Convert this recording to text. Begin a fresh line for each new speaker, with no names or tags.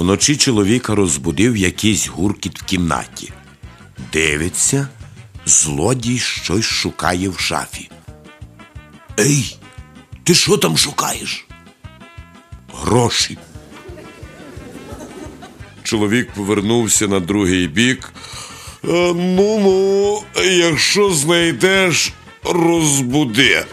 Вночі чоловіка розбудив якийсь гуркіт в кімнаті. Дивиться, злодій щось шукає в шафі. Ей, ти що там шукаєш? Гроші. Чоловік повернувся на другий бік. Ну ну, якщо знайдеш, розбуди.